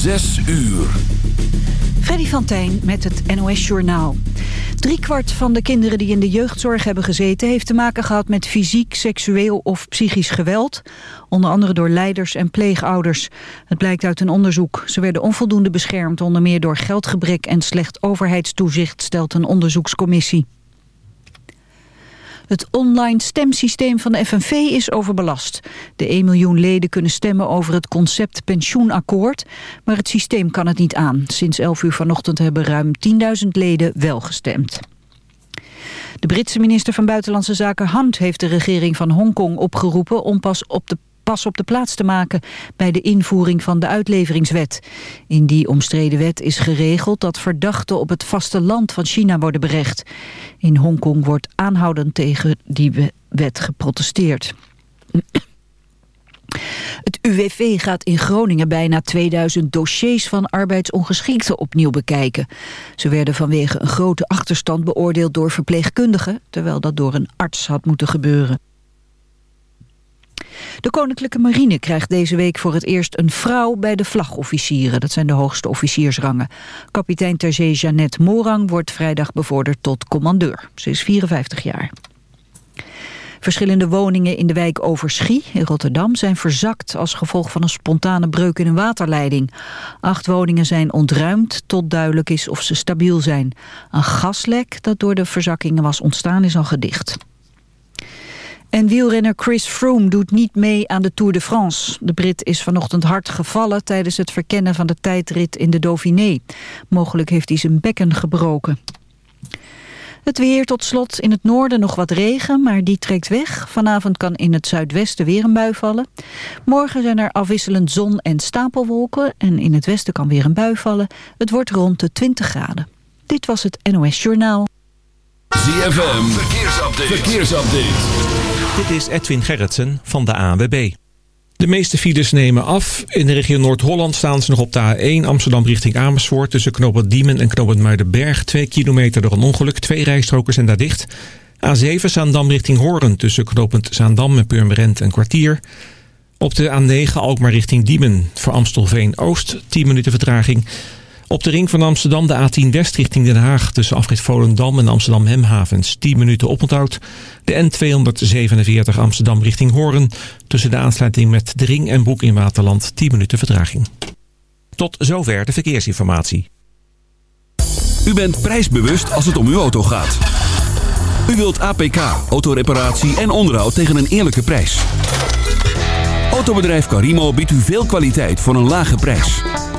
Zes uur. Freddy van Tijn met het NOS Journaal. Driekwart van de kinderen die in de jeugdzorg hebben gezeten... heeft te maken gehad met fysiek, seksueel of psychisch geweld. Onder andere door leiders en pleegouders. Het blijkt uit een onderzoek. Ze werden onvoldoende beschermd... onder meer door geldgebrek en slecht overheidstoezicht... stelt een onderzoekscommissie. Het online stemsysteem van de FNV is overbelast. De 1 miljoen leden kunnen stemmen over het concept pensioenakkoord, maar het systeem kan het niet aan. Sinds 11 uur vanochtend hebben ruim 10.000 leden wel gestemd. De Britse minister van Buitenlandse Zaken Hunt heeft de regering van Hongkong opgeroepen om pas op de pas op de plaats te maken bij de invoering van de uitleveringswet. In die omstreden wet is geregeld dat verdachten op het vasteland van China worden berecht. In Hongkong wordt aanhoudend tegen die wet geprotesteerd. Het UWV gaat in Groningen bijna 2000 dossiers van arbeidsongeschikten opnieuw bekijken. Ze werden vanwege een grote achterstand beoordeeld door verpleegkundigen, terwijl dat door een arts had moeten gebeuren. De Koninklijke Marine krijgt deze week voor het eerst een vrouw bij de vlagofficieren. Dat zijn de hoogste officiersrangen. Kapitein ter zee Jeannette Morang wordt vrijdag bevorderd tot commandeur. Ze is 54 jaar. Verschillende woningen in de wijk Overschie in Rotterdam zijn verzakt als gevolg van een spontane breuk in een waterleiding. Acht woningen zijn ontruimd tot duidelijk is of ze stabiel zijn. Een gaslek dat door de verzakkingen was ontstaan is al gedicht. En wielrenner Chris Froome doet niet mee aan de Tour de France. De Brit is vanochtend hard gevallen tijdens het verkennen van de tijdrit in de Dauphiné. Mogelijk heeft hij zijn bekken gebroken. Het weer tot slot in het noorden nog wat regen, maar die trekt weg. Vanavond kan in het zuidwesten weer een bui vallen. Morgen zijn er afwisselend zon en stapelwolken en in het westen kan weer een bui vallen. Het wordt rond de 20 graden. Dit was het NOS Journaal. ZFM, verkeersupdate. verkeersupdate. Dit is Edwin Gerritsen van de ANWB. De meeste files nemen af. In de regio Noord-Holland staan ze nog op de A1 Amsterdam richting Amersfoort... tussen knooppunt Diemen en knooppunt Muidenberg. Twee kilometer door een ongeluk. Twee rijstroken zijn daar dicht. A7 Zaandam richting Hoorn tussen knooppunt Zaandam en Purmerend een kwartier. Op de A9 Alkmaar richting Diemen voor Amstelveen Oost 10 minuten vertraging... Op de ring van Amsterdam de A10 West richting Den Haag... tussen afrit Volendam en Amsterdam Hemhavens 10 minuten oponthoud. De N247 Amsterdam richting Hoorn... tussen de aansluiting met de ring en Broek in Waterland 10 minuten vertraging. Tot zover de verkeersinformatie. U bent prijsbewust als het om uw auto gaat. U wilt APK, autoreparatie en onderhoud tegen een eerlijke prijs. Autobedrijf Carimo biedt u veel kwaliteit voor een lage prijs.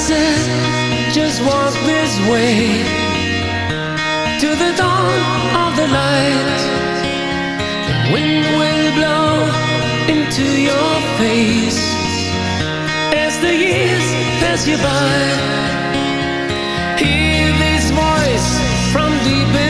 Wise just walk this way to the dawn of the light. The wind will blow into your face as the years pass you by. Hear this voice from deep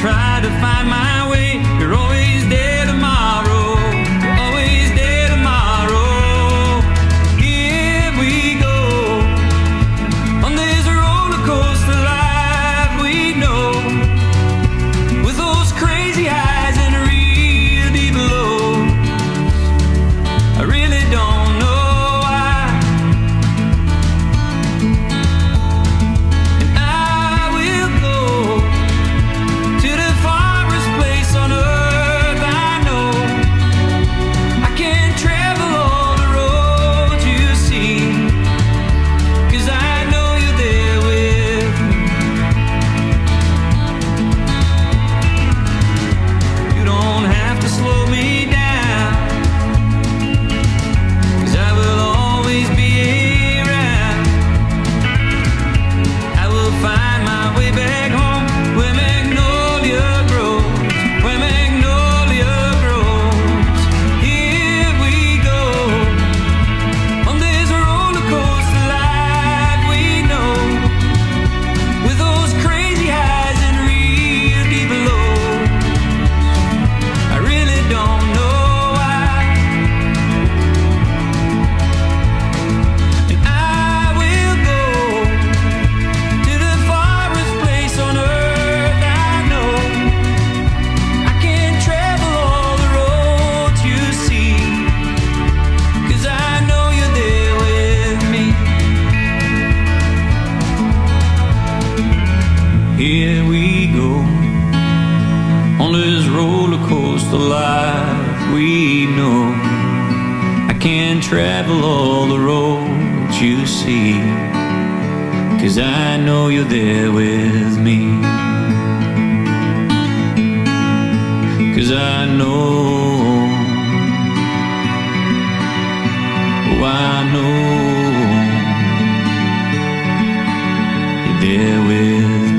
try to find my can travel all the roads you see. Cause I know you're there with me. Cause I know. Oh, I know. You're there with me.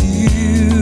you.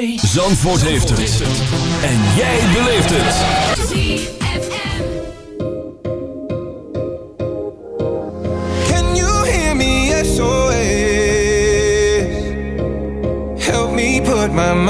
zee. Zandvoort heeft het. En jij beleeft het. Can you hear me SOS? Help me put my mind